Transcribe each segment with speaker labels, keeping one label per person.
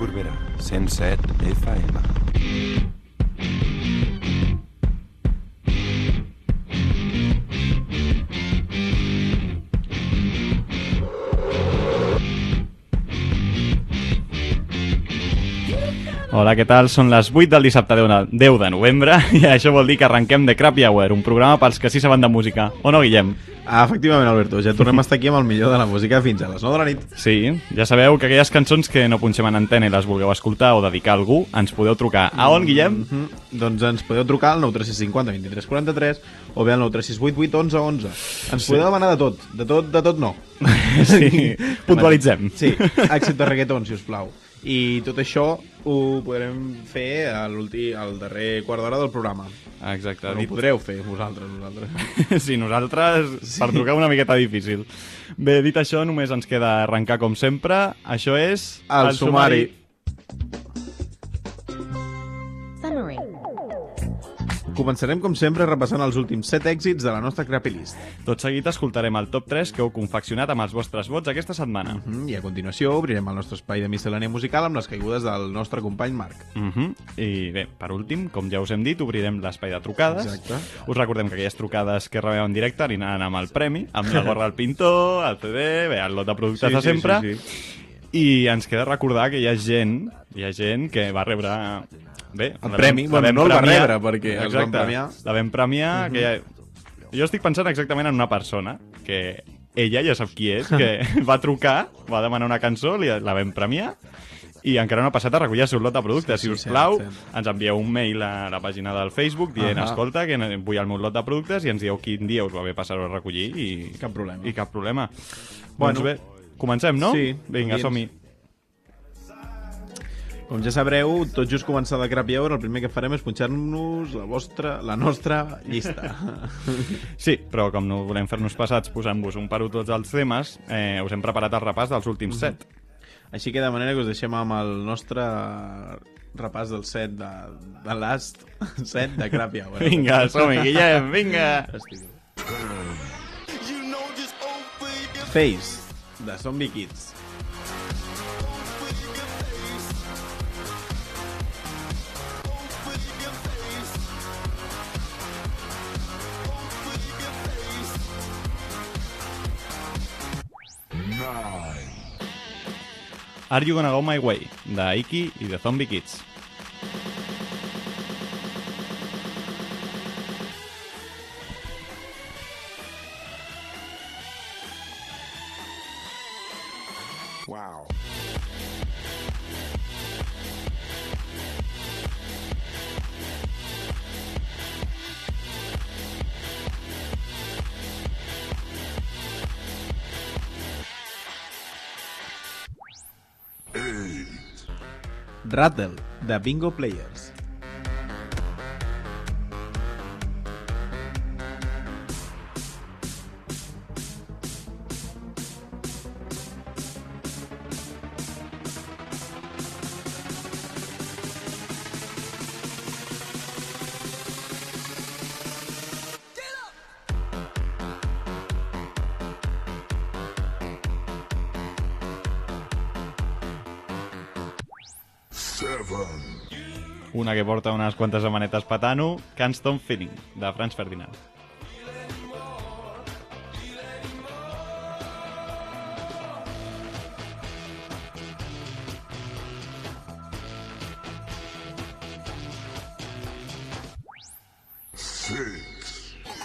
Speaker 1: Corbera, 107 FM.
Speaker 2: Hola, què tal? Són les 8 del dissabte 10 de, 10 de novembre i això vol dir que arrenquem de Crappy Hour, un programa pels que sí saben de música. O no, Guillem?
Speaker 3: Ah, efectivament, Alberto, ja tornem a estar aquí amb el millor de la música fins a les 9 de la nit.
Speaker 2: Sí, ja sabeu que aquelles cançons que no punxem en antena i les vulgueu escoltar o dedicar a algú, ens podeu trucar. A on, Guillem?
Speaker 3: Mm -hmm. Doncs ens podeu trucar al 93650 23 43 o bé al 93688 11 11. Ens
Speaker 2: Sí.
Speaker 3: podeu demanar de tot, de tot, de tot no.
Speaker 2: Sí, puntualitzem.
Speaker 3: Sí, excepte reggaeton, si us plau. I tot això ho podrem fer a l'últim, al darrer quart d'hora del programa.
Speaker 2: Exacte.
Speaker 3: No ho
Speaker 2: dit-
Speaker 3: podreu fer vosaltres, vosaltres.
Speaker 2: Sí, nosaltres, sí. per trucar una miqueta difícil. Bé, dit això, només ens queda arrencar com sempre. Això és...
Speaker 3: El sumari.
Speaker 4: Summary.
Speaker 3: Començarem, com sempre, repassant els últims 7 èxits de la nostra Crappy List.
Speaker 2: Tot seguit escoltarem el top 3 que heu confeccionat amb els vostres vots aquesta setmana.
Speaker 3: Mm, I a continuació obrirem el nostre espai de miscel·lània musical amb les caigudes del nostre company Marc.
Speaker 2: Uh -huh. I bé, per últim, com ja us hem dit, obrirem l'espai de trucades.
Speaker 3: Exacte.
Speaker 2: Us recordem que aquelles trucades que rebeu en directe aniran amb el premi, amb la gorra del pintor, el CD, bé, el lot de productes de sempre.
Speaker 3: Sí, sí.
Speaker 2: I ens queda recordar que hi ha gent, hi ha gent que va rebre... Bé,
Speaker 3: El premi,
Speaker 2: vam-
Speaker 3: bueno,
Speaker 2: la vam
Speaker 3: no el va
Speaker 2: premiar.
Speaker 3: rebre, perquè els van premiar. Mhm.
Speaker 2: La vam premiar, que ja... Jo estic pensant exactament en una persona que ella ja sap qui és, que va trucar, va demanar una cançó, li, la vam premiar, i encara no ha passat a recollir el seu lot de productes.
Speaker 3: Sí,
Speaker 2: si
Speaker 3: sí,
Speaker 2: us plau,
Speaker 3: cert, cert.
Speaker 2: ens envieu un mail a la pàgina del Facebook dient,
Speaker 3: Ahà.
Speaker 2: escolta, que vull el meu lot de productes, i ens dieu quin dia us va bé passar-ho a recollir, i
Speaker 3: Cap problema.
Speaker 2: i cap problema.
Speaker 3: Bueno.
Speaker 2: doncs bé, comencem, no?
Speaker 3: Sí,
Speaker 2: Vinga, som-hi.
Speaker 3: Com ja sabreu, tot just començar la Crappy Hour, el primer que farem és punxar-nos la vostra, la nostra llista.
Speaker 2: Sí, però com no volem fer-nos passats posant-vos un un tots els temes, eh, us hem preparat el repàs dels últims
Speaker 3: Mhm.
Speaker 2: set.
Speaker 3: Així que de manera que us deixem amb el nostre repàs del set de, de last set de Crappy Hour.
Speaker 2: Vinga, som-hi, Guillem, vinga!
Speaker 3: Estic... Face, de Zombie Kids.
Speaker 2: Are You Gonna Go My Way, de Iki i de Zombie Kids.
Speaker 3: Rattle, de Bingo Players.
Speaker 2: Una que porta unes quantes setmanetes patant-ho, Can't Stop Feeling, de Franz Ferdinand.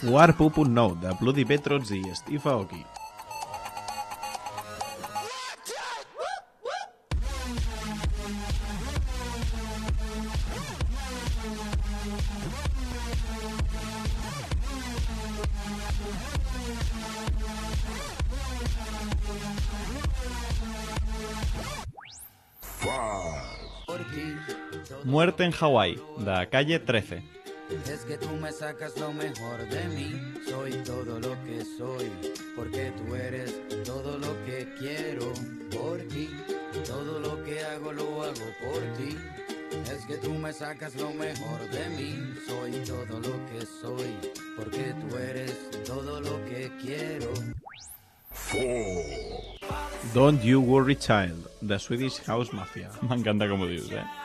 Speaker 3: Warp 1.9, de Bloody Petrots i Steve Aoki.
Speaker 2: Muerte en Hawái, de Calle 13.
Speaker 5: Es que tú me sacas lo mejor de mí, soy todo lo que soy, porque tú eres todo lo que quiero por ti, todo lo que hago lo hago por ti. Es que tú me sacas lo mejor de mí, soy todo lo que soy, porque tú eres todo lo que quiero.
Speaker 3: Don't You Worry Child, de Swedish House Mafia.
Speaker 2: M'encanta com ho dius, eh?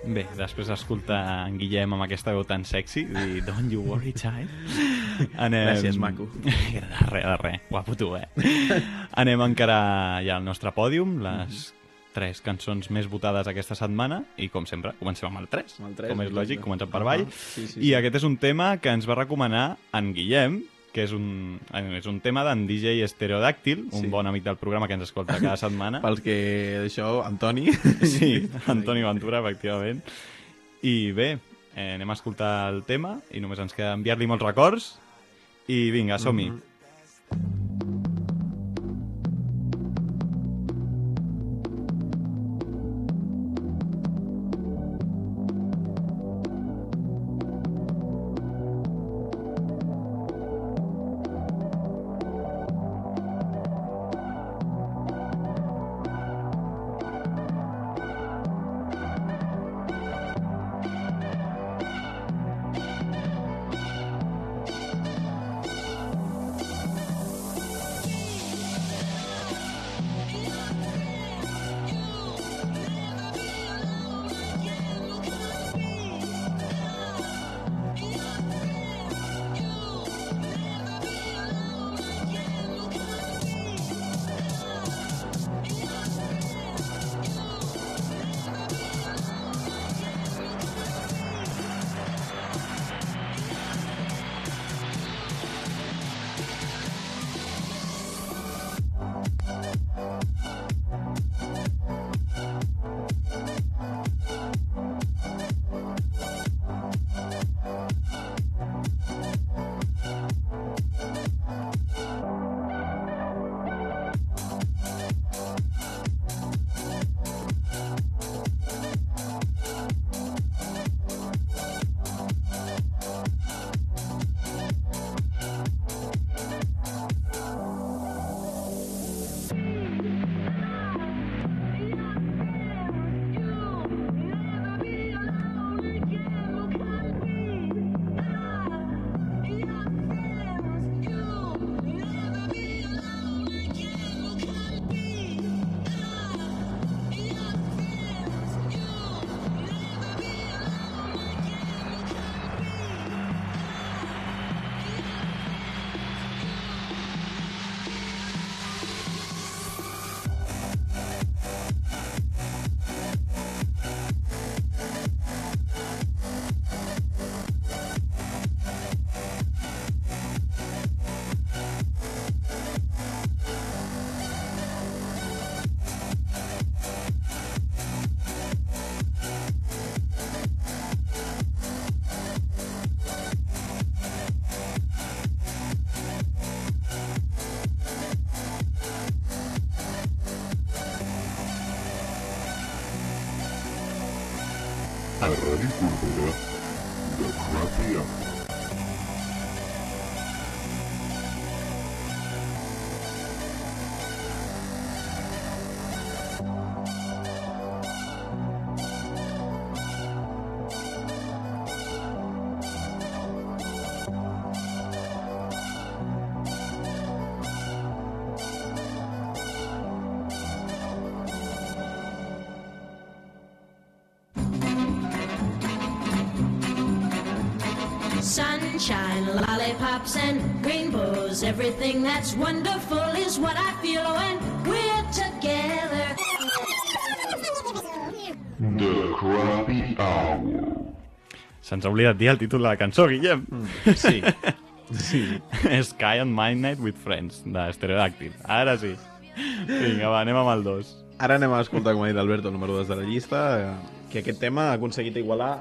Speaker 2: Bé, després d'escoltar en Guillem amb aquesta veu tan sexy, dir Don't you worry, child. Anem...
Speaker 3: Gràcies, maco.
Speaker 2: De res, de res. Guapo tu, eh? Anem encara ja al nostre pòdium, les tres cançons més votades aquesta setmana, i com sempre, comencem amb el 3.
Speaker 3: Amb el tres,
Speaker 2: com és lògic, comencem per avall.
Speaker 3: Ah, sí, sí,
Speaker 2: I
Speaker 3: sí.
Speaker 2: aquest és un tema que ens va recomanar en Guillem, que és un, eh, és un tema d'en DJ Estereodàctil, un
Speaker 3: Sí.
Speaker 2: bon amic del programa que ens escolta cada setmana.
Speaker 3: Pels que... Això, Antoni...
Speaker 2: Sí, Antoni Ventura, efectivament. I bé, eh, anem a escoltar el tema i només ens queda enviar-li molts records i vinga, som-hi.
Speaker 4: a Ràdio Corbera
Speaker 6: lollipops, and rainbows. Everything that's wonderful is what I feel when we're together.
Speaker 4: The Crappy Hour.
Speaker 2: Se'ns ha oblidat dir el títol de la cançó, Guillem.
Speaker 3: Sí. Sí.
Speaker 2: Sky and Midnight with Friends, de Stereodàctil. Ara sí. Vinga, va, anem amb el 2.
Speaker 3: Ara anem a escoltar, com ha dit Alberto, el número 2 de la llista, eh, que aquest tema ha aconseguit igualar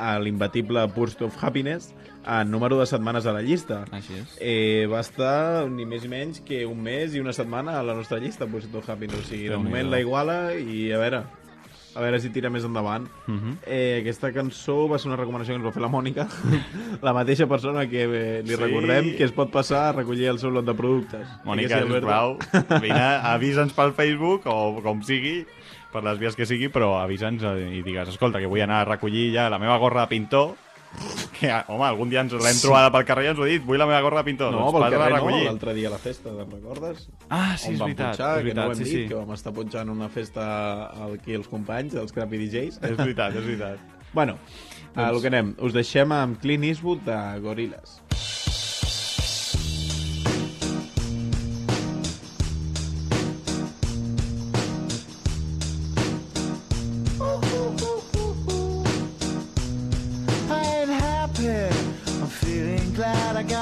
Speaker 3: a l'imbatible Burst of Happiness en número de setmanes a la llista.
Speaker 2: Així és.
Speaker 3: Eh, va estar ni més ni menys que un mes i una setmana a la nostra llista, pues, to Happiness. O sigui, de moment la iguala i a veure, a veure si tira més endavant. Uh
Speaker 2: Mhm.
Speaker 3: -huh. eh, aquesta cançó va ser una recomanació que ens va fer la Mònica, la mateixa persona que eh, li
Speaker 2: Sí.
Speaker 3: recordem que es pot passar a recollir el seu lot de productes.
Speaker 2: Mònica,
Speaker 3: Alberto.
Speaker 2: sisplau, vine, avisa'ns pel Facebook o com sigui, per les vies que sigui, però avisa'ns eh, i digues, escolta, que vull anar a recollir ja la meva gorra de pintor, que, home, algun dia ens l'hem trobada pel carrer i ens ho ha dit, vull la meva gorra de pintor,
Speaker 3: No,
Speaker 2: doncs
Speaker 3: pel
Speaker 2: a
Speaker 3: carrer no, l'altre dia a la festa, te'n recordes?
Speaker 2: Ah, sí, és veritat,
Speaker 3: punxar,
Speaker 2: és
Speaker 3: que no ho
Speaker 2: veritat,
Speaker 3: hem
Speaker 2: sí,
Speaker 3: dit,
Speaker 2: sí.
Speaker 3: que vam estar punxant una festa aquí els companys, els Crappy DJs.
Speaker 2: És veritat, és veritat.
Speaker 3: Bueno, a
Speaker 2: Doncs-
Speaker 3: lo que anem. Us deixem amb Clint Eastwood de Gorillaz.
Speaker 7: I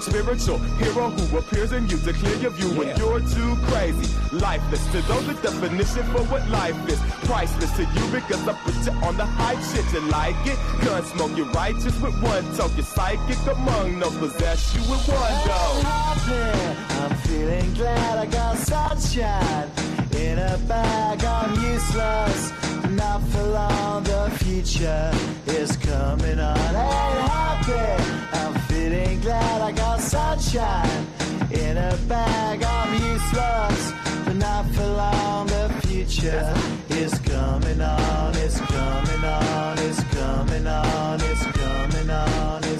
Speaker 8: spiritual hero who appears in you to clear your view when you're too crazy. Lifeless to those the definition for what life is. Priceless to you because I put you on the hype shit. You like it? Gun smoke, you're righteous with one toke. You're psychic among no possess you with one
Speaker 7: happy. I'm feeling glad I got sunshine in a bag. I'm useless, not for long. The future is coming on. Ain't happy. I'm feeling glad I got sunshine in a bag. I'm useless, but not for long. The future is coming on. It's coming on. It's coming on. It's coming on. It's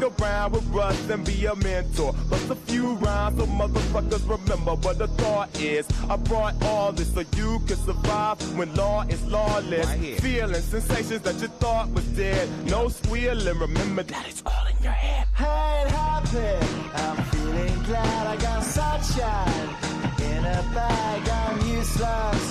Speaker 8: around with Russ and be a mentor. Bust a few rhymes so motherfuckers remember what the thought is. I brought all this so you can survive when law is lawless. Feeling sensations that you thought was dead. No squealing. Remember that it's all in your head.
Speaker 7: I ain't happy. I'm feeling glad I got sunshine in a bag. I'm useless,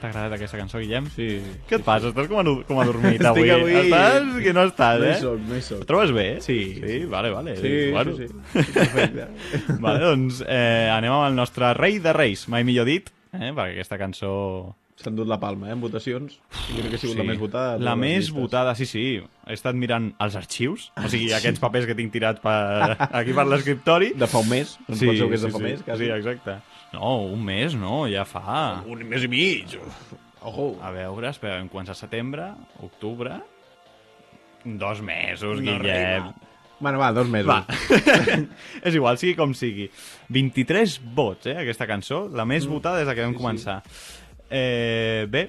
Speaker 2: T'ha agradat aquesta cançó, Guillem?
Speaker 3: Sí.
Speaker 2: Què et passa? Estàs com, a, com adormit
Speaker 3: Estic
Speaker 2: avui.
Speaker 3: avui-
Speaker 2: Estàs que no estàs,
Speaker 3: No hi
Speaker 2: eh?
Speaker 3: soc, no hi soc.
Speaker 2: Ho trobes bé?
Speaker 3: Sí.
Speaker 2: Sí, vale, vale.
Speaker 3: Sí,
Speaker 2: bueno.
Speaker 3: sí, sí. Perfecte.
Speaker 2: Vale, doncs eh, anem amb el nostre rei de reis, mai millor dit, eh? perquè aquesta cançó...
Speaker 3: S'ha endut la palma, eh, en votacions. I crec que ha sigut la més votada.
Speaker 2: La més
Speaker 3: llistes.
Speaker 2: votada, sí, sí. He estat mirant els arxius, o sigui, aquests papers que tinc tirats per, aquí per l'escriptori.
Speaker 3: De fa un mes. Doncs penseu que és de fa
Speaker 2: sí,
Speaker 3: més, quasi.
Speaker 2: Sí, exacte. No, un mes, no, ja fa.
Speaker 3: Un mes i mig. Ojo.
Speaker 2: A veure, espera, vam començar setembre, octubre... Dos mesos,
Speaker 3: No
Speaker 2: Guillem.
Speaker 3: Bueno, va, dos mesos.
Speaker 2: Va. és igual, sigui com sigui. 23 vots, eh, aquesta cançó. La més votada des de que vam
Speaker 3: Mm. Sí, sí.
Speaker 2: començar. Eh, bé,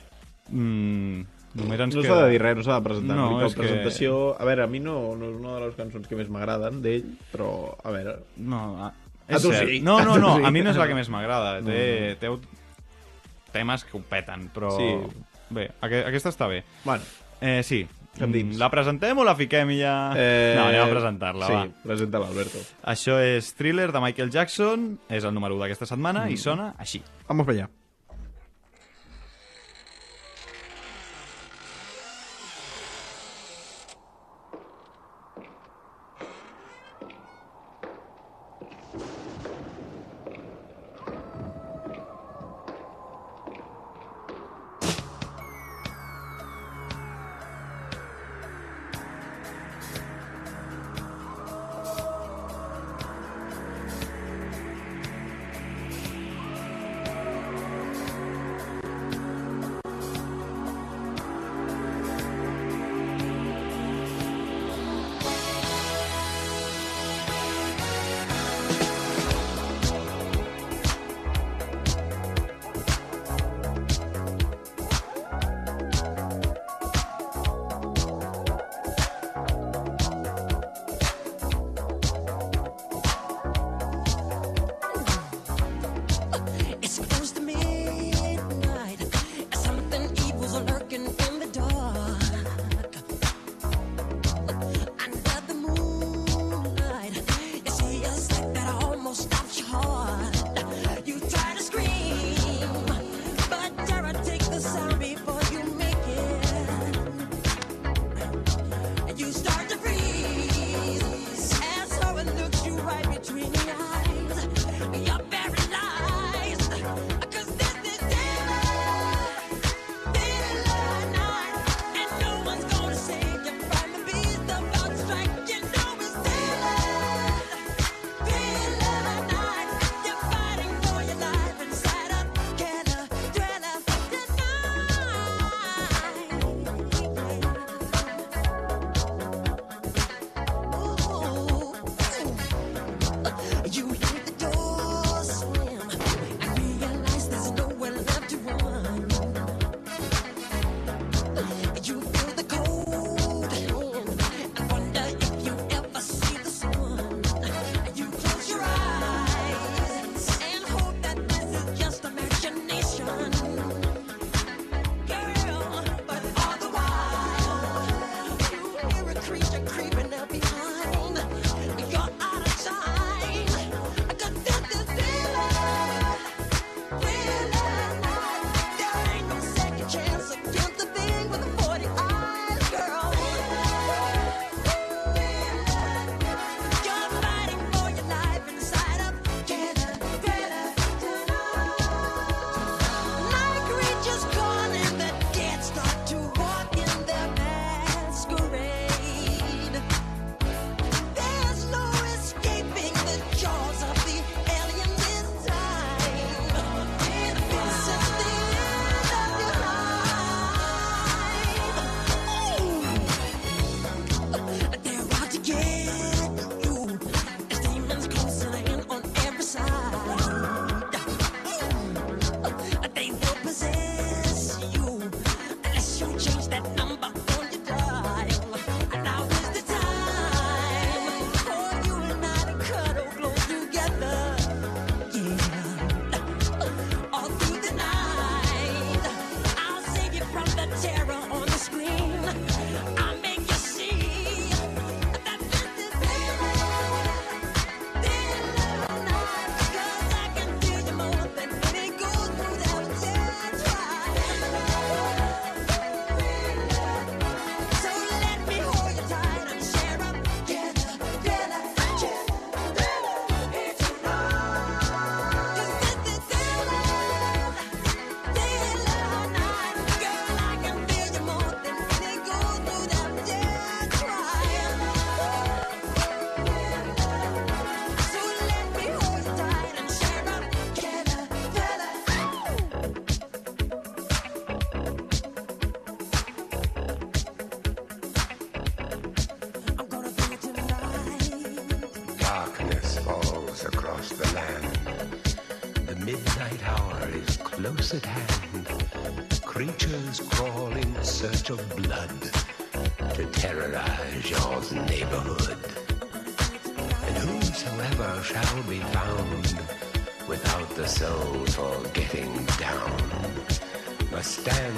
Speaker 2: mm, només ens
Speaker 3: No
Speaker 2: queda...
Speaker 3: s'ha de dir res, no s'ha de presentar.
Speaker 2: No,
Speaker 3: No,
Speaker 2: és que-
Speaker 3: presentació... A veure, a mi no, no és una de les cançons que més m'agraden d'ell, però, a veure...
Speaker 2: No, a,
Speaker 3: A
Speaker 2: és
Speaker 3: tu
Speaker 2: cert.
Speaker 3: sí.
Speaker 2: No, no, no,
Speaker 3: sí.
Speaker 2: a mi no és la que més m'agrada. Té, té temes que ho peten, però...
Speaker 3: Sí.
Speaker 2: Bé, aqu aquesta està bé.
Speaker 3: Bueno,
Speaker 2: Eh, sí.
Speaker 3: Dins.
Speaker 2: La presentem o la fiquem i ja...
Speaker 3: eh...
Speaker 2: No, anem a presentar-la,
Speaker 3: sí,
Speaker 2: va.
Speaker 3: presenta-la, Alberto.
Speaker 2: Això és Thriller de Michael Jackson, és el número 1 d'aquesta setmana
Speaker 3: Mm.
Speaker 2: i sona així.
Speaker 3: Vamos para allá.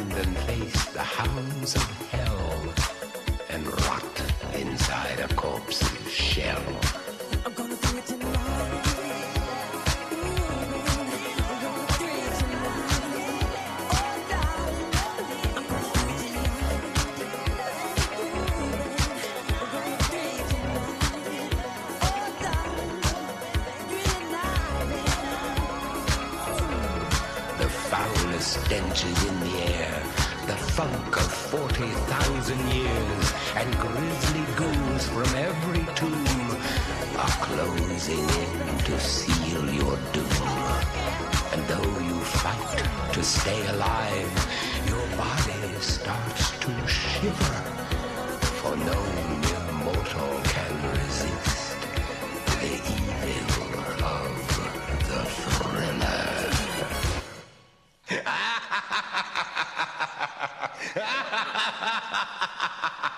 Speaker 9: independently. Closing in to seal your doom. And though you fight to stay alive, your body starts to shiver, for no mere mortal can resist the evil of the thriller.
Speaker 10: Carlos,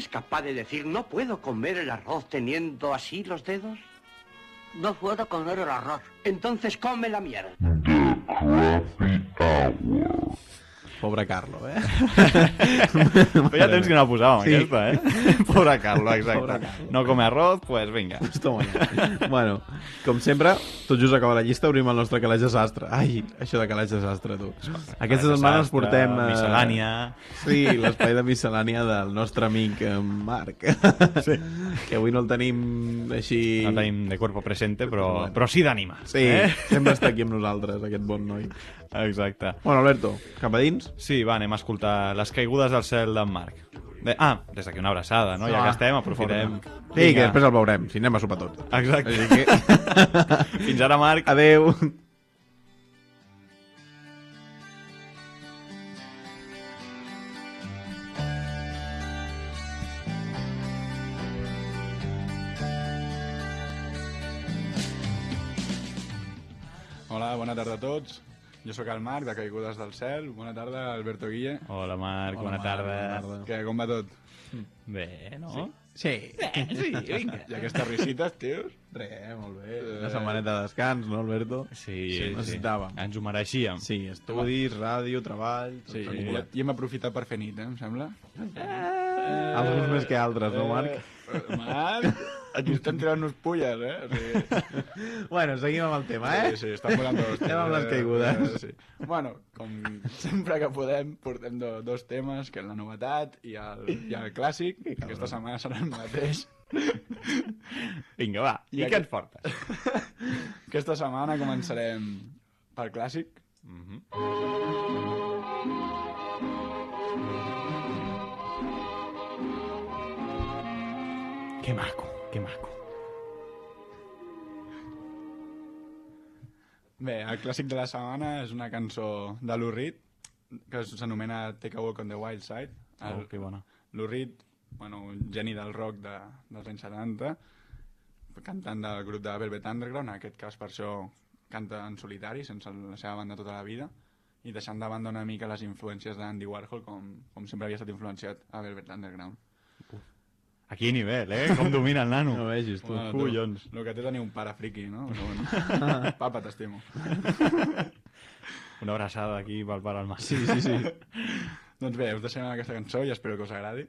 Speaker 10: ¿eres capaz de decir no puedo comer el arroz teniendo así los dedos? No puedo comer el arroz. Entonces come la mierda.
Speaker 3: Pobre Carlo, eh?
Speaker 2: Feia temps que no la posàvem,
Speaker 3: Sí.
Speaker 2: aquesta, eh? Pobre Carlo, exacte.
Speaker 3: Pobre Carlo.
Speaker 2: No come arroz, pues vinga.
Speaker 3: Ja. bueno, com sempre, tot just acaba la llista, obrim el nostre calaix de sastre. Ai, això de calaix de sastre, tu. Aquesta setmana ens portem... eh,
Speaker 2: miscel·lània.
Speaker 3: Sí, l'espai de miscel·lània del nostre amic eh, Marc.
Speaker 2: Sí.
Speaker 3: Que avui no el tenim així...
Speaker 2: No tenim de cuerpo presente, però, però sí d'ànima.
Speaker 3: Sí,
Speaker 2: Eh?
Speaker 3: sempre està aquí amb nosaltres, aquest bon noi.
Speaker 2: Exacte.
Speaker 3: Bueno, Alberto, cap a dins?
Speaker 2: Sí, va, anem a escoltar les caigudes del cel d'en Marc. De... Ah, des d'aquí una abraçada, no? Ja
Speaker 3: Ah,
Speaker 2: que estem, aprofitem.
Speaker 3: Sí, que després el veurem, si anem a sopar tots.
Speaker 2: Exacte.
Speaker 3: Així que...
Speaker 2: Fins ara, Marc.
Speaker 3: Adeu.
Speaker 11: Hola, bona tarda a tots. Jo sóc el Marc, de Caigudes del Cel. Bona tarda, Alberto Guille.
Speaker 2: Hola, Marc,
Speaker 11: Hola,
Speaker 2: bona
Speaker 11: Marc,
Speaker 2: tarda.
Speaker 11: bona tarda. Què, com va tot?
Speaker 2: Bé, no?
Speaker 3: Sí. Sí.
Speaker 2: sí, vinga.
Speaker 11: I aquestes risites, tios?
Speaker 3: Re, molt bé. Una setmaneta de descans, no, Alberto?
Speaker 2: Sí,
Speaker 3: sí
Speaker 2: sí.
Speaker 3: necessitàvem.
Speaker 2: Ens ho mereixíem.
Speaker 3: Sí, estudis, ràdio, treball... tot
Speaker 11: Sí, i, i hem aprofitat per fer nit, eh, em sembla?
Speaker 3: Alguns més que altres, no, Marc?
Speaker 11: Eh, Marc, aquí estem tirant-nos pulles, eh? O sigui,
Speaker 3: Bueno, seguim amb el tema, eh?
Speaker 11: Sí, sí, estan volant dos
Speaker 3: Anem amb les caigudes.
Speaker 11: Eh, sí. Bueno, com sempre que podem, portem do, dos temes, que és la novetat i el, i el clàssic, que aquesta setmana serà el mateix.
Speaker 2: Vinga, va, i,
Speaker 11: I
Speaker 2: què
Speaker 11: aquest-
Speaker 2: ens portes?
Speaker 11: Aquesta setmana començarem pel clàssic.
Speaker 2: Mm Que maco, que maco.
Speaker 11: Bé, el clàssic de la setmana és una cançó de Lou Reed, que s'anomena Take a Walk on the Wild Side.
Speaker 2: Oh, que bona.
Speaker 11: Lou Reed, bueno, un geni del rock de, dels anys 70, cantant del grup de Velvet Underground, en aquest cas per això canta en solitari, sense la seva banda tota la vida, i deixant de banda una mica les influències d'Andy Warhol, com, com sempre havia estat influenciat a Velvet Underground.
Speaker 2: A quin nivell, eh? Com domina el nano.
Speaker 3: No vegis, tu.
Speaker 11: Bueno,
Speaker 2: Collons.
Speaker 11: El que té tenir un pare friqui, no? Però bueno. Papa, t'estimo.
Speaker 2: Una abraçada aquí pel pare al mar.
Speaker 3: Sí, sí, sí.
Speaker 11: doncs bé, us deixem aquesta cançó i espero que us agradi.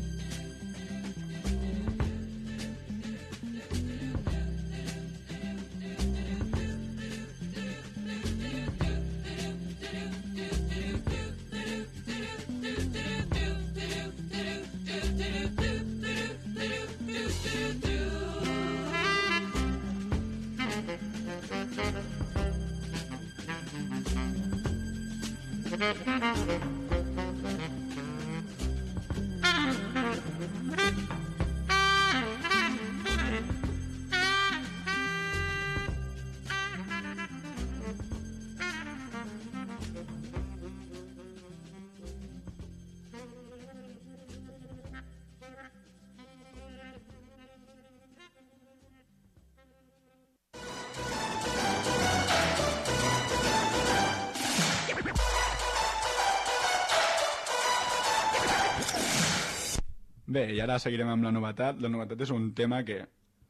Speaker 12: i
Speaker 11: ara seguirem amb la novetat. La novetat és un tema que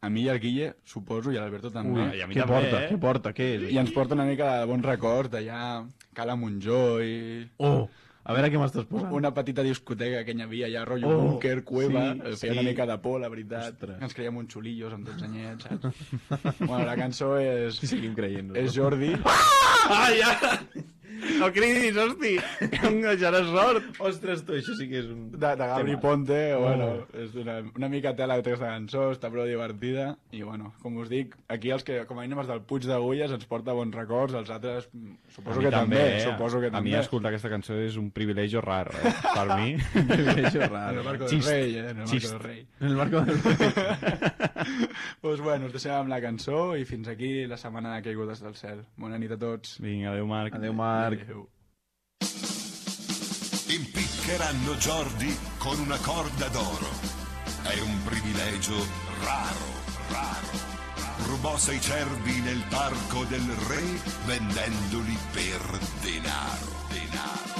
Speaker 11: a mi i al Guille, suposo, i a l'Alberto també.
Speaker 3: Ui, i a mi Què també, porta? eh? Què porta? Què és?
Speaker 11: I ens porta una mica de bons records d'allà, Cala Montjó i...
Speaker 3: Oh, a veure què m'estàs posant.
Speaker 11: Una petita discoteca que hi havia allà, rotllo
Speaker 3: Oh,
Speaker 11: búnquer, cueva,
Speaker 3: sí,
Speaker 11: sí, feia
Speaker 3: sí.
Speaker 11: una mica de por, la veritat.
Speaker 3: Ostres.
Speaker 11: Ens creiem uns xulillos amb tots anyets, saps? bueno, la cançó és...
Speaker 3: I seguim creient
Speaker 11: És Jordi.
Speaker 2: Ah, ja! No cridis, hosti! Que em deixaràs sort!
Speaker 3: Ostres, tu, això sí que és un...
Speaker 11: De, de Gabri
Speaker 3: Tema.
Speaker 11: Ponte,
Speaker 3: Oh.
Speaker 11: bueno, és una, una mica tela aquesta cançó, està prou divertida, i bueno, com us dic, aquí els que, com a mínim els del Puig d'Agulles ens porta bons records, els altres suposo
Speaker 2: A
Speaker 11: que també,
Speaker 2: eh?
Speaker 11: suposo que
Speaker 2: a
Speaker 11: també.
Speaker 2: mi escoltar aquesta cançó és un privilegi raro, eh? Per mi.
Speaker 3: Privilegio raro.
Speaker 11: En el marco
Speaker 2: Xist.
Speaker 11: del rei, eh? En el marco
Speaker 2: Xist.
Speaker 11: del rei.
Speaker 3: En el marco del rei.
Speaker 11: pues bueno, us deixem amb la cançó i fins aquí la setmana de caigudes del cel. Bona nit a tots.
Speaker 2: Vinga, adeu Marc.
Speaker 3: Adeu, Marc.
Speaker 11: Adeu.
Speaker 1: Impiccheranno Jordi con una corda d'oro. È un privilegio raro, raro. Rubò sei cervi nel parco del re vendendoli per denaro, denaro.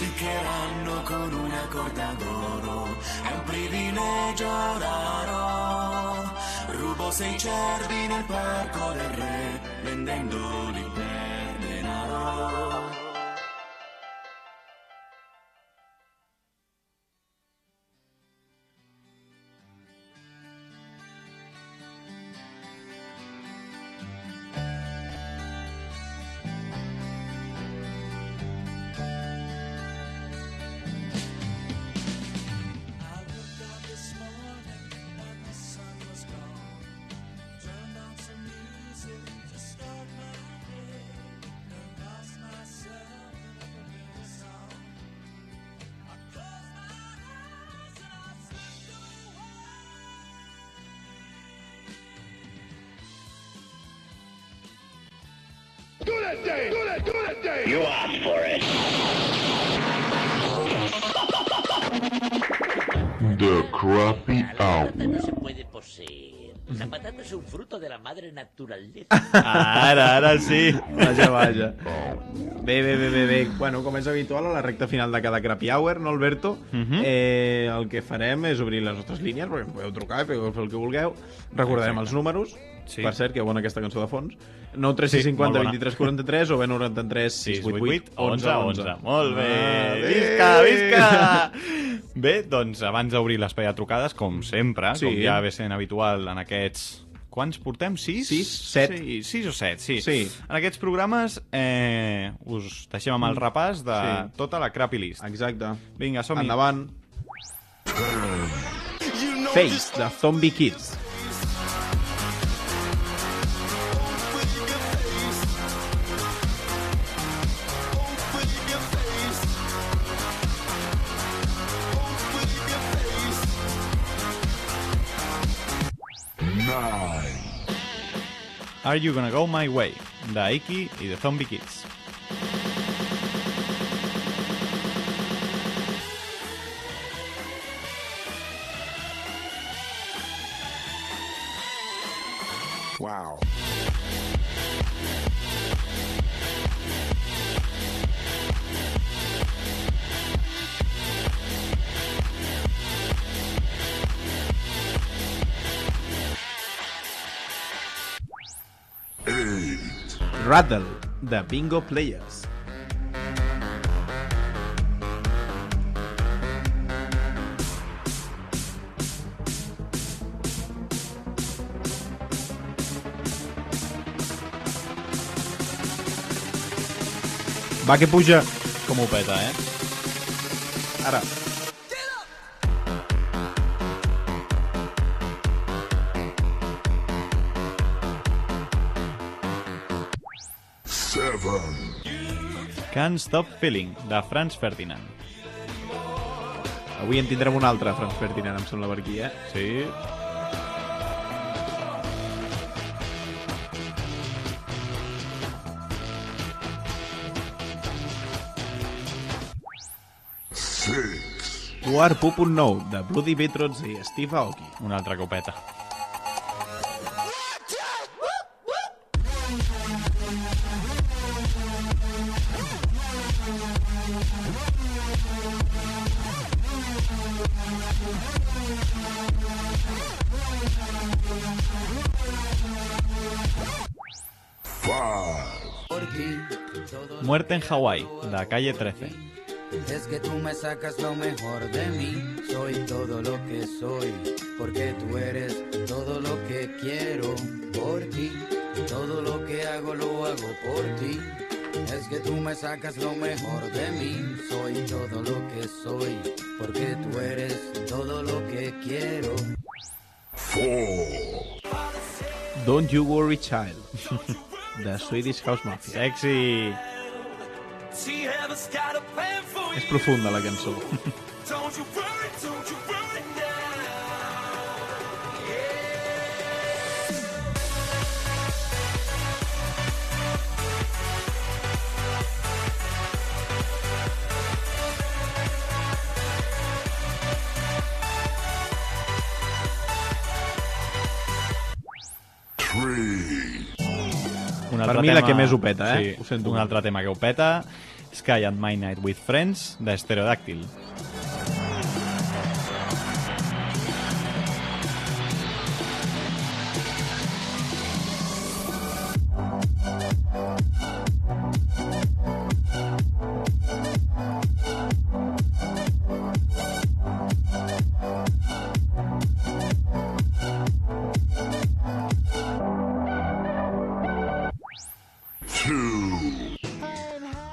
Speaker 1: Impiccheranno con una corda d'oro, è un privilegio raro.
Speaker 7: Rubo sei cervi nel parco del re, vendendoli per
Speaker 13: You asked for it.
Speaker 4: The Crappy Hour.
Speaker 13: No se puede poseer. La patata es un fruto de la madre naturaleza.
Speaker 2: Ara, ara sí.
Speaker 3: Vaja, vaja. Bé, bé, bé, bé, bé. Bueno, com és habitual, a la recta final de cada Crappy Hour, no, Alberto?
Speaker 2: Mhm.
Speaker 3: eh, el que farem és obrir les nostres línies, perquè podeu trucar, podeu fer el que vulgueu. Recordarem
Speaker 2: Exacte.
Speaker 3: els números.
Speaker 2: Sí.
Speaker 3: Per cert, que bona aquesta cançó de fons. 9 3
Speaker 2: Sí,
Speaker 3: 6 50
Speaker 2: molt bona.
Speaker 3: 23 43 o bé 93 688
Speaker 2: 11, 11. Molt bé.
Speaker 3: Ah,
Speaker 2: Visca, visca! Bé, doncs abans d'obrir l'espai de trucades, com sempre,
Speaker 3: Sí.
Speaker 2: com ja ve sent habitual en aquests... Quants portem? Sis?
Speaker 3: Sis, set.
Speaker 2: Sí, sis o set, sí.
Speaker 3: Sí.
Speaker 2: En aquests programes eh, us deixem amb el repàs de
Speaker 3: Sí.
Speaker 2: tota la Crappy List.
Speaker 3: Exacte.
Speaker 2: Vinga, som-hi.
Speaker 3: Endavant. Face, de Zombie Kids.
Speaker 2: Are You Gonna Go My Way, de Iki i de Zombie Kids.
Speaker 3: Rattle, de Bingo Players. Va, que puja.
Speaker 2: Com peta, eh?
Speaker 3: Ara.
Speaker 2: Can't Stop Feeling, de Franz Ferdinand.
Speaker 3: Avui en tindrem un altre, Franz Ferdinand, em sembla per aquí, eh?
Speaker 2: Sí.
Speaker 4: Six.
Speaker 3: War Pupun Nou, de Bloody Beetroots i Steve Aoki.
Speaker 2: Una altra copeta. Muerte en Hawái, de Calle 13.
Speaker 5: Es que tú me sacas lo mejor de mí, soy todo lo que soy, porque tú eres todo lo que quiero por ti, todo lo que hago lo hago por ti. Es que tú me sacas lo mejor de mí, soy todo lo que soy, porque tú eres todo lo que quiero.
Speaker 3: Don't You Worry Child, de Swedish House Mafia.
Speaker 2: Sexy!
Speaker 3: És profunda la cançó.
Speaker 2: Un
Speaker 3: Per mi la que més ho peta, eh?
Speaker 2: Sí,
Speaker 3: Ho sento
Speaker 2: un altre tema que ho peta, Sky at My Night with Friends, de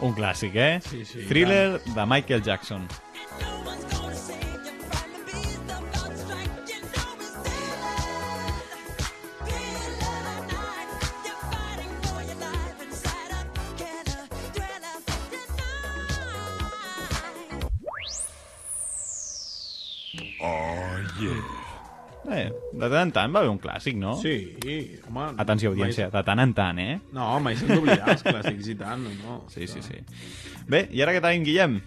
Speaker 2: Un clàssic, eh?
Speaker 3: Sí, sí,
Speaker 2: Thriller, de Michael Jackson. De tant en tant va haver un clàssic, no?
Speaker 3: Sí, home...
Speaker 2: Atenció, audiència, de tant en tant, eh?
Speaker 3: No, mai s'han d'oblidar els clàssics i tant, no?
Speaker 2: Sí, sí, sí. Bé, i ara què tenim, Guillem?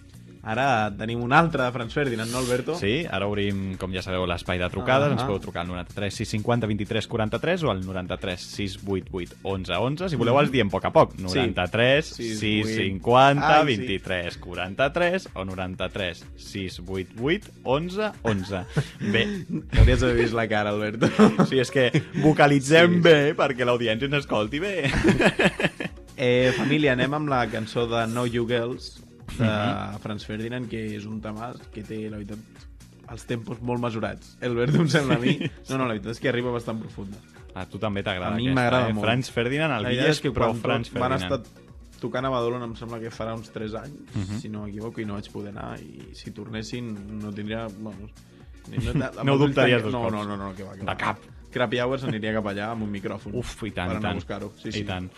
Speaker 3: Ara tenim un altre de Franz Ferdinand, no, Alberto?
Speaker 2: Sí, ara obrim, com ja sabeu, l'espai de trucades.
Speaker 3: Ah.
Speaker 2: Ens podeu trucar al 93 650 23 43 o al 93 688 11 11. Si voleu, els diem a poc a poc. 93
Speaker 3: Sí.
Speaker 2: 650
Speaker 3: Ai, sí.
Speaker 2: 23 43 o 93 688 11 11. Bé,
Speaker 3: Hauries d'haver vist la cara, Alberto.
Speaker 2: sí, és que vocalitzem
Speaker 3: Sí.
Speaker 2: bé perquè l'audiència ens escolti bé.
Speaker 3: Eh, família, anem amb la cançó de No You Girls de
Speaker 2: Mhm.
Speaker 3: Franz Ferdinand, que és un tema que té, la veritat, els tempos molt mesurats. El Alberto em sembla a mi... No, no, la veritat és que arriba bastant profunda.
Speaker 2: A tu també t'agrada
Speaker 3: A mi m'agrada
Speaker 2: eh?
Speaker 3: molt.
Speaker 2: Franz Ferdinand, el
Speaker 3: La veritat
Speaker 2: Villes,
Speaker 3: és que
Speaker 2: però
Speaker 3: quan
Speaker 2: Franz
Speaker 3: van
Speaker 2: Ferdinand.
Speaker 3: estar tocant a Badalona em sembla que farà uns 3 anys,
Speaker 2: Mhm.
Speaker 3: si no m'equivoco, i no vaig poder anar, i si tornessin no tindria... Bueno,
Speaker 2: No
Speaker 3: els ulls
Speaker 2: dubtaries dos
Speaker 3: no,
Speaker 2: cops.
Speaker 3: No, no, no, que va, que
Speaker 2: De
Speaker 3: va.
Speaker 2: cap.
Speaker 3: Crappy Hours aniria cap allà amb un micròfon.
Speaker 2: Uf, i tant,
Speaker 3: per
Speaker 2: i
Speaker 3: anar a
Speaker 2: tant.
Speaker 3: Sí, sí.
Speaker 2: I tant.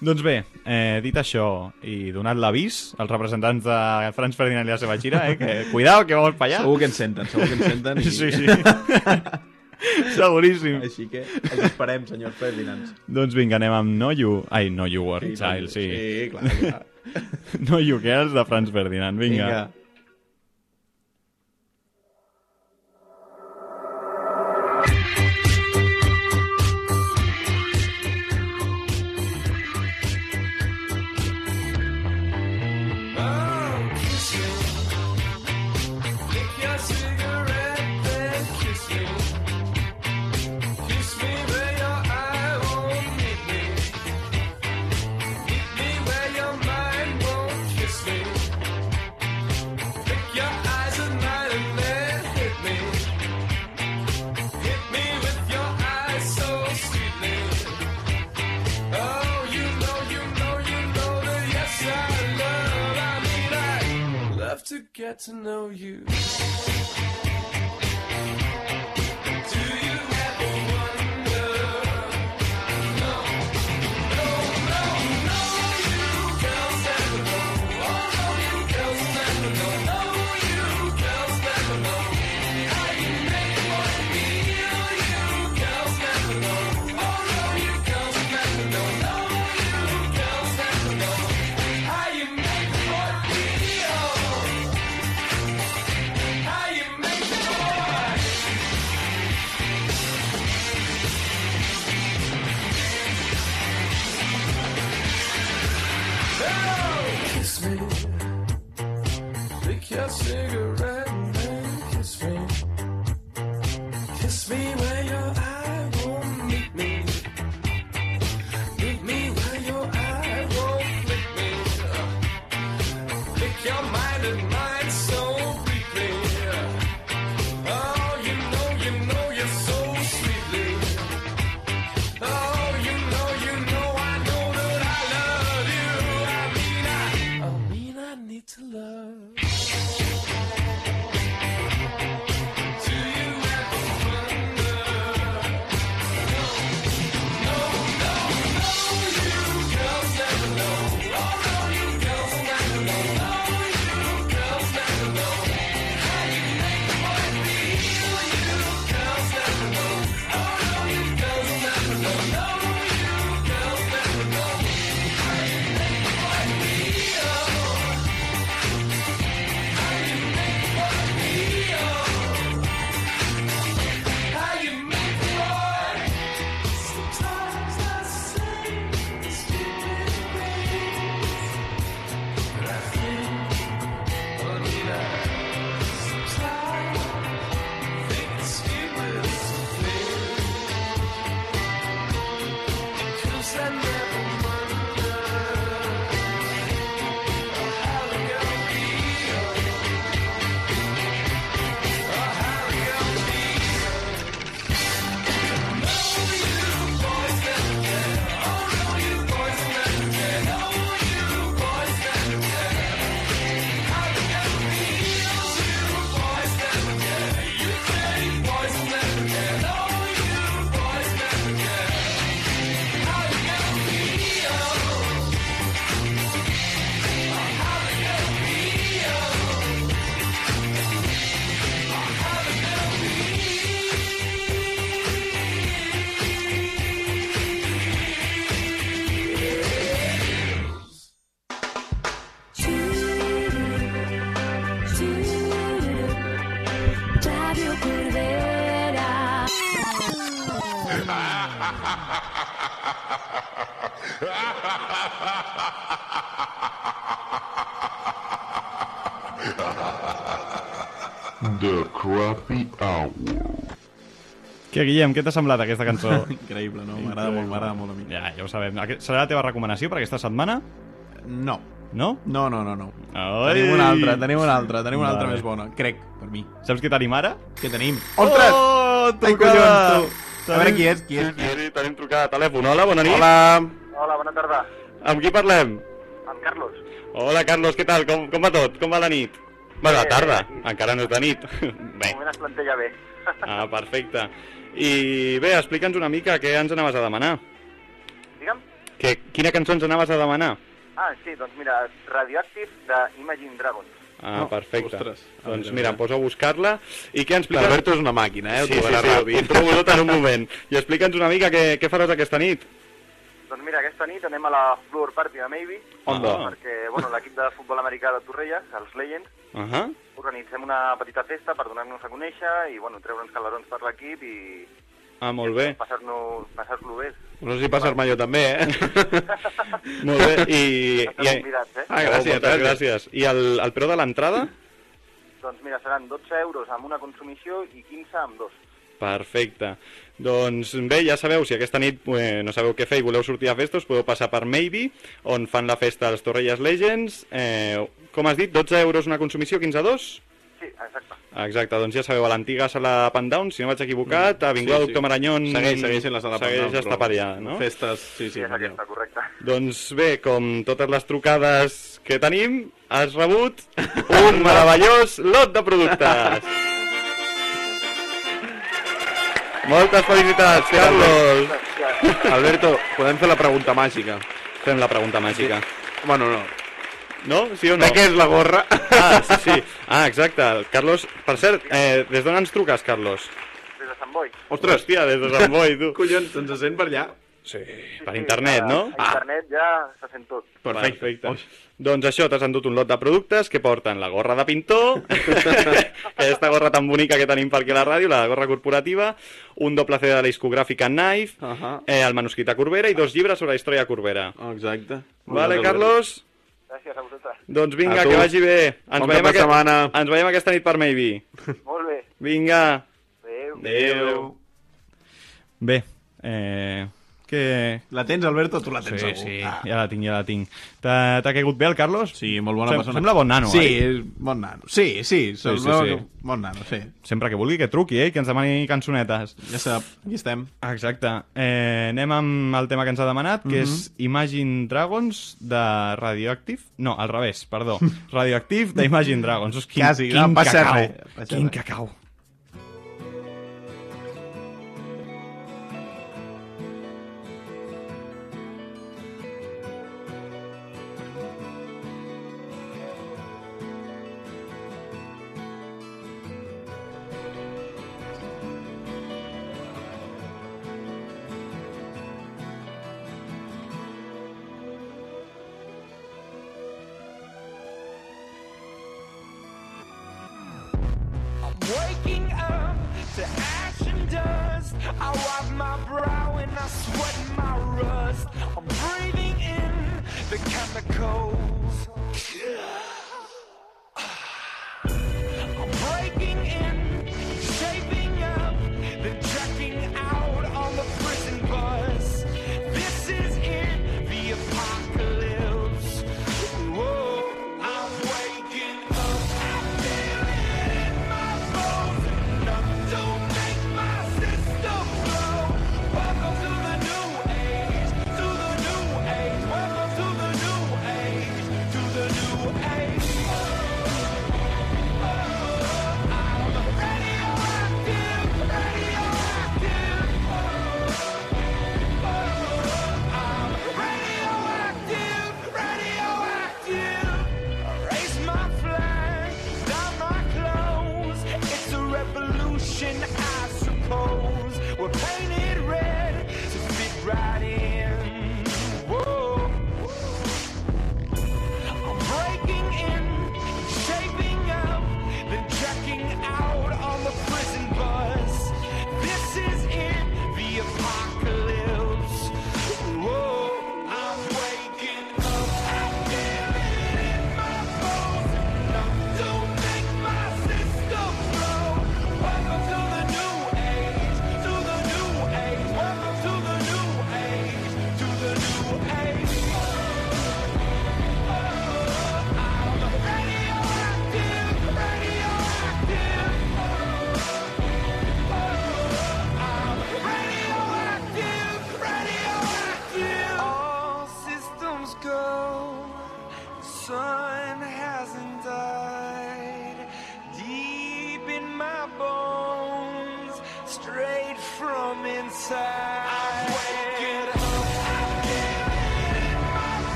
Speaker 2: Doncs bé, eh, dit això i donat l'avís als representants de Franz Ferdinand i la seva gira, eh, que cuidao que vamos para allá.
Speaker 3: Segur que ens senten, segur que ens senten. I...
Speaker 2: Sí, sí. Seguríssim.
Speaker 3: Així que els esperem, senyors Ferdinands.
Speaker 2: Doncs vinga, anem amb No You... Ai, No You Worry
Speaker 3: Sí,
Speaker 2: Child, sí.
Speaker 3: sí, clar, clar.
Speaker 2: no You Girls de Franz Ferdinand, vinga.
Speaker 3: Vinga.
Speaker 14: Get to know you.
Speaker 4: The Crappy Hour.
Speaker 2: Què, Guillem, què t'ha semblat aquesta cançó?
Speaker 3: Increïble, no? M'agrada molt, m'agrada molt a mi.
Speaker 2: Ja, ja ho sabem. Serà la teva recomanació per aquesta setmana?
Speaker 3: No.
Speaker 2: No?
Speaker 3: No, no, no, no.
Speaker 2: Ai.
Speaker 3: Tenim una altra, tenim una altra, tenim una altra
Speaker 2: Vale.
Speaker 3: més bona, crec, per mi.
Speaker 2: Saps què tenim ara?
Speaker 3: Què tenim?
Speaker 2: Ostres!
Speaker 3: Oh,
Speaker 2: Ai, collons, tu.
Speaker 3: A veure qui és, qui és,
Speaker 2: Sí, sí, tenim trucada de telèfon. Hola, bona nit.
Speaker 3: Hola.
Speaker 14: Hola, bona tarda.
Speaker 2: Amb qui parlem?
Speaker 14: Amb Carlos.
Speaker 2: Hola, Carlos, què tal? Com, com va tot? Com va la nit? Va, la
Speaker 14: Bé,
Speaker 2: tarda.
Speaker 14: aquí.
Speaker 2: Encara no és de nit.
Speaker 14: De
Speaker 2: Bé.
Speaker 14: moment es planteja bé.
Speaker 2: Ah, perfecte. I bé, explica'ns una mica què ens anaves a demanar.
Speaker 14: Digue'm?
Speaker 2: Que, quina cançó ens anaves a demanar?
Speaker 14: Ah, sí, doncs mira, Radioactive d'Imagine Dragons.
Speaker 2: Ah, perfecte.
Speaker 3: ostres.
Speaker 2: Doncs mira, em poso a buscar-la. I què ens expliques?
Speaker 3: L'Alberto és una màquina, eh?
Speaker 2: Sí, sí, sí,
Speaker 3: ràpid.
Speaker 2: ho trobo tot en un moment. I explica'ns una mica què, què faràs aquesta nit.
Speaker 14: Doncs mira, aquesta nit anem a la Floor Party de Maybe,
Speaker 2: Onda.
Speaker 14: perquè bueno, l'equip de futbol americà de Torrelles, els Legends,
Speaker 2: Uh -huh.
Speaker 14: organitzem una petita festa per donar-nos a conèixer i bueno, treure'ns calarons per l'equip i
Speaker 2: Ah, molt bé.
Speaker 14: passar-nos passar-lo bé.
Speaker 3: No sé si passar-me jo també, eh?
Speaker 2: Molt bé. I, i,
Speaker 14: convidats, eh?
Speaker 3: Ah, gràcies,
Speaker 2: moltes
Speaker 3: gràcies.
Speaker 2: gràcies. I el, el preu de l'entrada?
Speaker 14: Doncs mira, seran 12 euros amb una consumició i 15 amb dos.
Speaker 2: Perfecte. Doncs bé, ja sabeu, si aquesta nit eh, no sabeu què fer i voleu sortir a festes, podeu passar per Maybe, on fan la festa als Torrelles Legends. Eh, com has dit, 12 euros una consumició, 15 a 2?
Speaker 14: Sí, exacte.
Speaker 2: Exacte, doncs ja sabeu, a l'antiga sala Pandown, si no vaig equivocat, a Avinguda
Speaker 3: Sí, sí.
Speaker 2: Doctor Marañón...
Speaker 3: Segueix, segueix sent la sala
Speaker 2: Segueix
Speaker 3: Pandown,
Speaker 2: està
Speaker 3: però
Speaker 2: per allà, no?
Speaker 3: Festes, sí, sí.
Speaker 14: Sí, és
Speaker 3: allà.
Speaker 14: aquesta, correcte.
Speaker 2: Doncs bé, com totes les trucades que tenim, has rebut un meravellós lot de productes. Moltes felicitats, Carlos.
Speaker 3: Alberto, podem fer la pregunta màgica.
Speaker 2: Fem la pregunta màgica.
Speaker 3: Bueno, no.
Speaker 2: No? Sí o no?
Speaker 3: De què és la gorra?
Speaker 2: Ah, sí, sí. Ah, exacte. El Carlos, per cert, eh, des d'on ens truques, Carlos?
Speaker 14: Des de Sant Boi.
Speaker 2: Ostres, tia, des de Sant Boi, tu.
Speaker 3: Collons, ens sent per allà?
Speaker 2: Sí, per internet, no?
Speaker 14: A internet ja se sent tot.
Speaker 2: Perfecte. Doncs això, t'has endut un lot de productes que porten la gorra de pintor, aquesta gorra tan bonica que tenim per aquí a la ràdio, la gorra corporativa, un doble CD de la discogràfica Knife,
Speaker 3: Uh -huh.
Speaker 2: eh, el manuscrit a Corbera i dos llibres sobre la història de Corbera.
Speaker 3: Exacte.
Speaker 2: Vale, Carlos?
Speaker 14: Gràcies a vosaltres.
Speaker 2: Doncs vinga, que vagi bé. Ens
Speaker 3: Bon
Speaker 2: veiem, aquest-
Speaker 3: setmana.
Speaker 2: ens veiem aquesta nit per Maybe.
Speaker 14: Molt bé.
Speaker 2: Vinga.
Speaker 14: Adéu.
Speaker 2: Adéu. Bé, eh... Que...
Speaker 3: La tens, Alberto? Tu la tens
Speaker 2: Sí,
Speaker 3: segur.
Speaker 2: sí,
Speaker 3: Ah.
Speaker 2: ja la tinc, ja la tinc. T'ha caigut bé el Carlos?
Speaker 3: Sí, molt bona
Speaker 2: Sem
Speaker 3: persona.
Speaker 2: Sembla bon nano,
Speaker 3: sí,
Speaker 2: oi?
Speaker 3: és bon nano. Sí, sí,
Speaker 2: Sí, sí, sí.
Speaker 3: bon nano, sí.
Speaker 2: Sempre que vulgui que truqui, eh? Que ens demani cançonetes.
Speaker 3: Ja sap, aquí estem.
Speaker 2: Exacte. Eh, anem amb el tema que ens ha demanat, que
Speaker 3: Mhm.
Speaker 2: és Imagine Dragons de Radioactive. No, al revés, perdó. Radioactive d'Imagine Dragons. Quin,
Speaker 3: Quasi,
Speaker 2: quin
Speaker 3: no passa
Speaker 2: cacau.
Speaker 3: res, passa
Speaker 2: Quin
Speaker 3: res.
Speaker 2: cacau.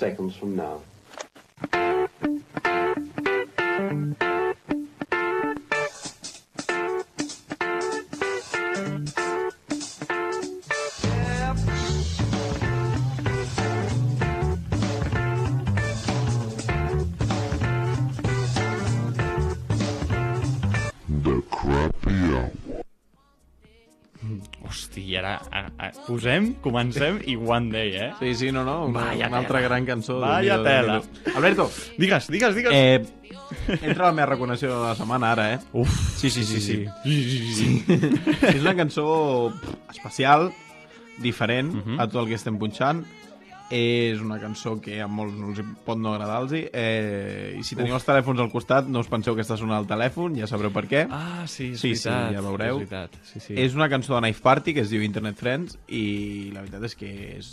Speaker 15: Seconds from now.
Speaker 2: Posem, comencem i One Day, eh?
Speaker 3: Sí, sí, no, no, una,
Speaker 2: Vaya
Speaker 3: una altra gran cançó.
Speaker 2: Vaya tela.
Speaker 3: Alberto.
Speaker 2: Digues, digues, digues.
Speaker 3: Eh, entra la meva recomanació de la setmana ara, eh?
Speaker 2: Uf.
Speaker 3: Sí, sí, sí. sí,
Speaker 2: sí.
Speaker 3: sí. És una cançó especial, diferent
Speaker 2: Mhm.
Speaker 3: a tot el que estem punxant. És una cançó que a molts no els pot no agradar-los. Eh, I si teniu
Speaker 2: Uf.
Speaker 3: els telèfons al costat, no us penseu que està sonant el telèfon, ja sabreu per què.
Speaker 2: Ah, sí, és
Speaker 3: sí,
Speaker 2: veritat,
Speaker 3: sí, ja veureu.
Speaker 2: és veritat, sí, sí.
Speaker 3: És una cançó de Knife Party que es diu Internet Friends i la veritat és que és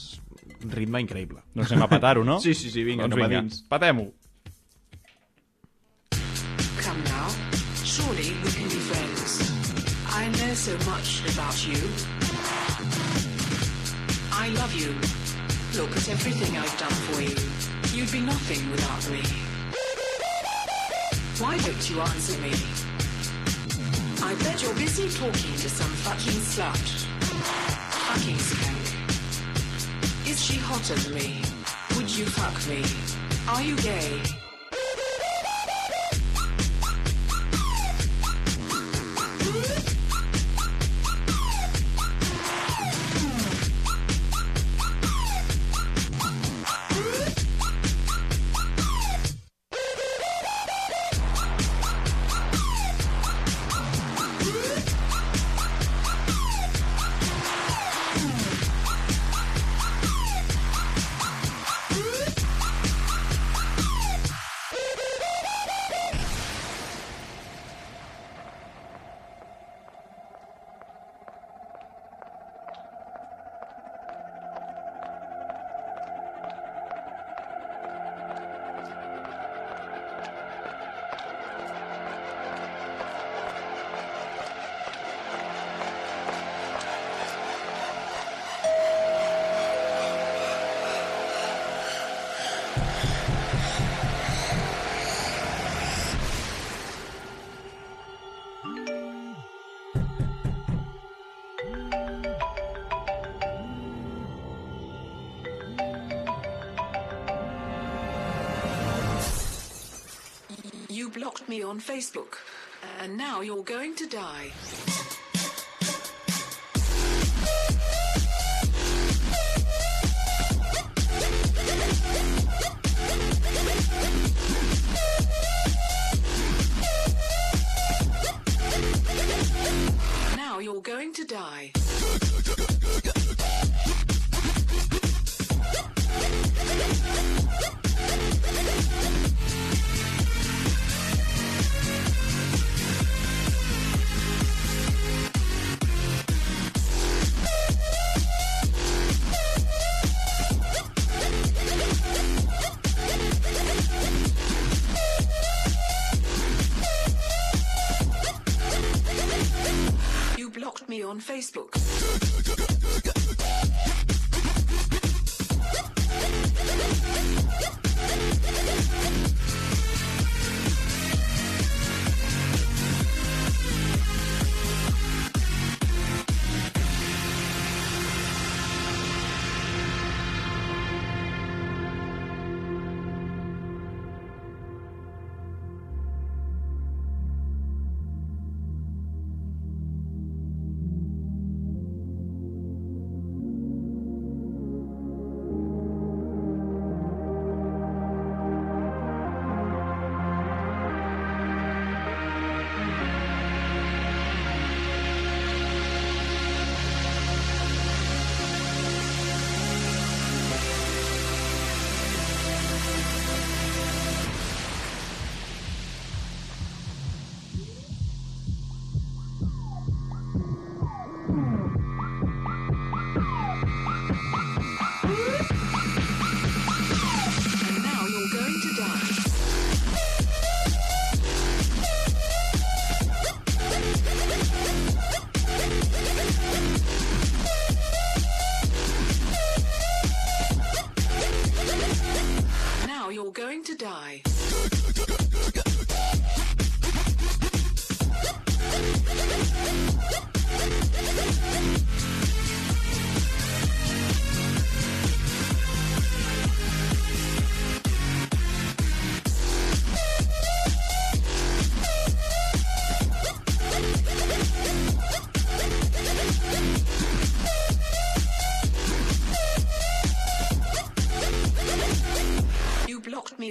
Speaker 3: un ritme increïble.
Speaker 2: Doncs anem a petar-ho, no?
Speaker 3: Sí, sí, sí, vinga,
Speaker 2: doncs vinga.
Speaker 3: dins.
Speaker 2: Patem-ho.
Speaker 16: Come now. Surely we can be friends. I know so much about you. I love you. Look at everything I've done for you. You'd be nothing without me. Why don't you answer me? I bet you're busy talking to some fucking slut. Fucking skank. Is she hotter than me? Would you fuck me? Are you gay? On Facebook, and now you're going to die. Now you're going to die. On Facebook.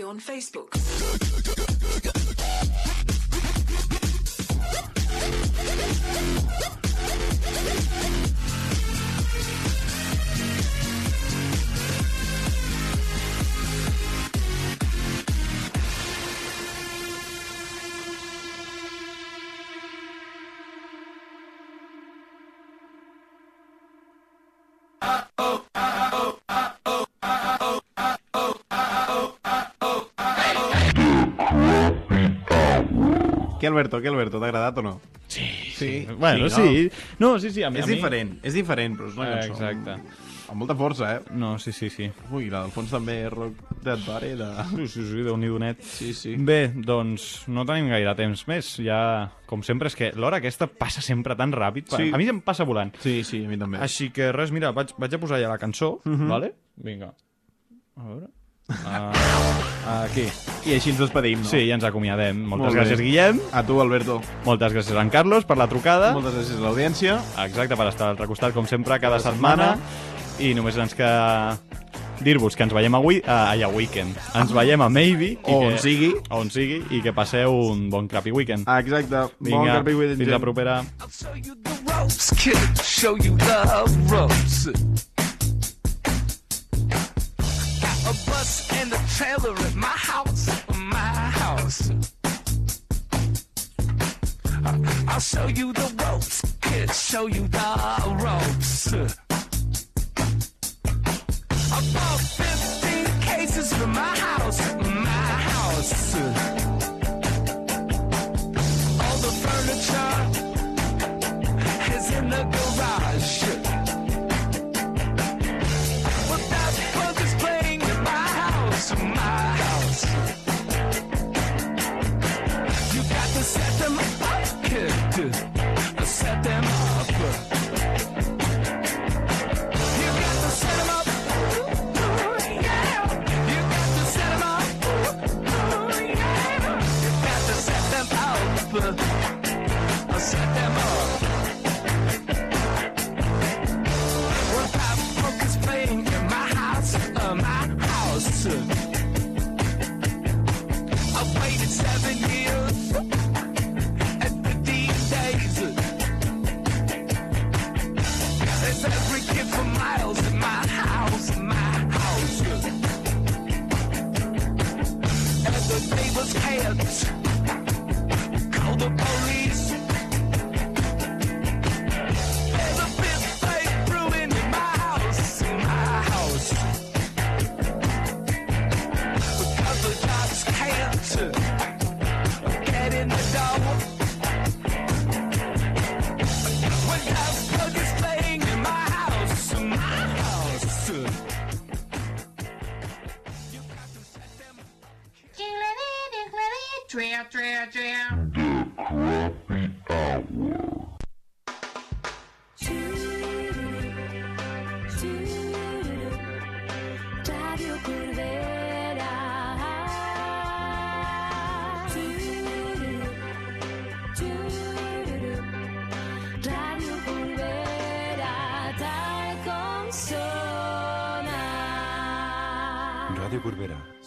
Speaker 16: On Facebook.
Speaker 3: Què, Alberto, què, Alberto? T'ha agradat o no?
Speaker 2: Sí,
Speaker 3: sí.
Speaker 2: Bueno, sí. No, sí, sí, a mi-
Speaker 3: és
Speaker 2: a mi-
Speaker 3: diferent, és diferent, però és una
Speaker 2: Eh,
Speaker 3: cançó.
Speaker 2: exacte.
Speaker 3: Amb molta força, eh?
Speaker 2: No, sí, sí, sí.
Speaker 3: Ui, la del fons també és rock dead body de...
Speaker 2: Sí, sí, sí, déu nhi net.
Speaker 3: Sí, sí.
Speaker 2: Bé, doncs no tenim gaire temps més. Ja, com sempre, és que l'hora aquesta passa sempre tan ràpid.
Speaker 3: Sí.
Speaker 2: A mi em passa volant.
Speaker 3: Sí, sí, a mi també.
Speaker 2: Així que res, mira, vaig, vaig a posar ja la cançó,
Speaker 3: Mhm.
Speaker 2: vale? Vinga. A veure... Uh, aquí.
Speaker 3: I així ens despedim, no?
Speaker 2: Sí, i ens acomiadem. Moltes
Speaker 3: Molt bé.
Speaker 2: gràcies, Guillem.
Speaker 3: A tu, Alberto.
Speaker 2: Moltes gràcies, en Carlos, per la trucada.
Speaker 3: Moltes gràcies a l'audiència.
Speaker 2: Exacte, per estar al altre costat, com sempre, cada,
Speaker 3: Cada
Speaker 2: setmana. I només ens queda dir-vos que ens veiem avui, a, a weekend. Ens veiem a Maybe. i
Speaker 3: O
Speaker 2: que,
Speaker 3: on sigui.
Speaker 2: On sigui, i que passeu un bon crappy weekend.
Speaker 3: Ah, exacte.
Speaker 2: Vinga,
Speaker 3: Bon crappy weekend,
Speaker 2: fins la propera.
Speaker 17: ropes, kid, show you the ropes. And a trailer at my house, my house. I'll show you the ropes, kid, show you the ropes. I bought 15 cases for my house, my house. All the furniture is in the garage.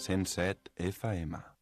Speaker 18: 107 FM.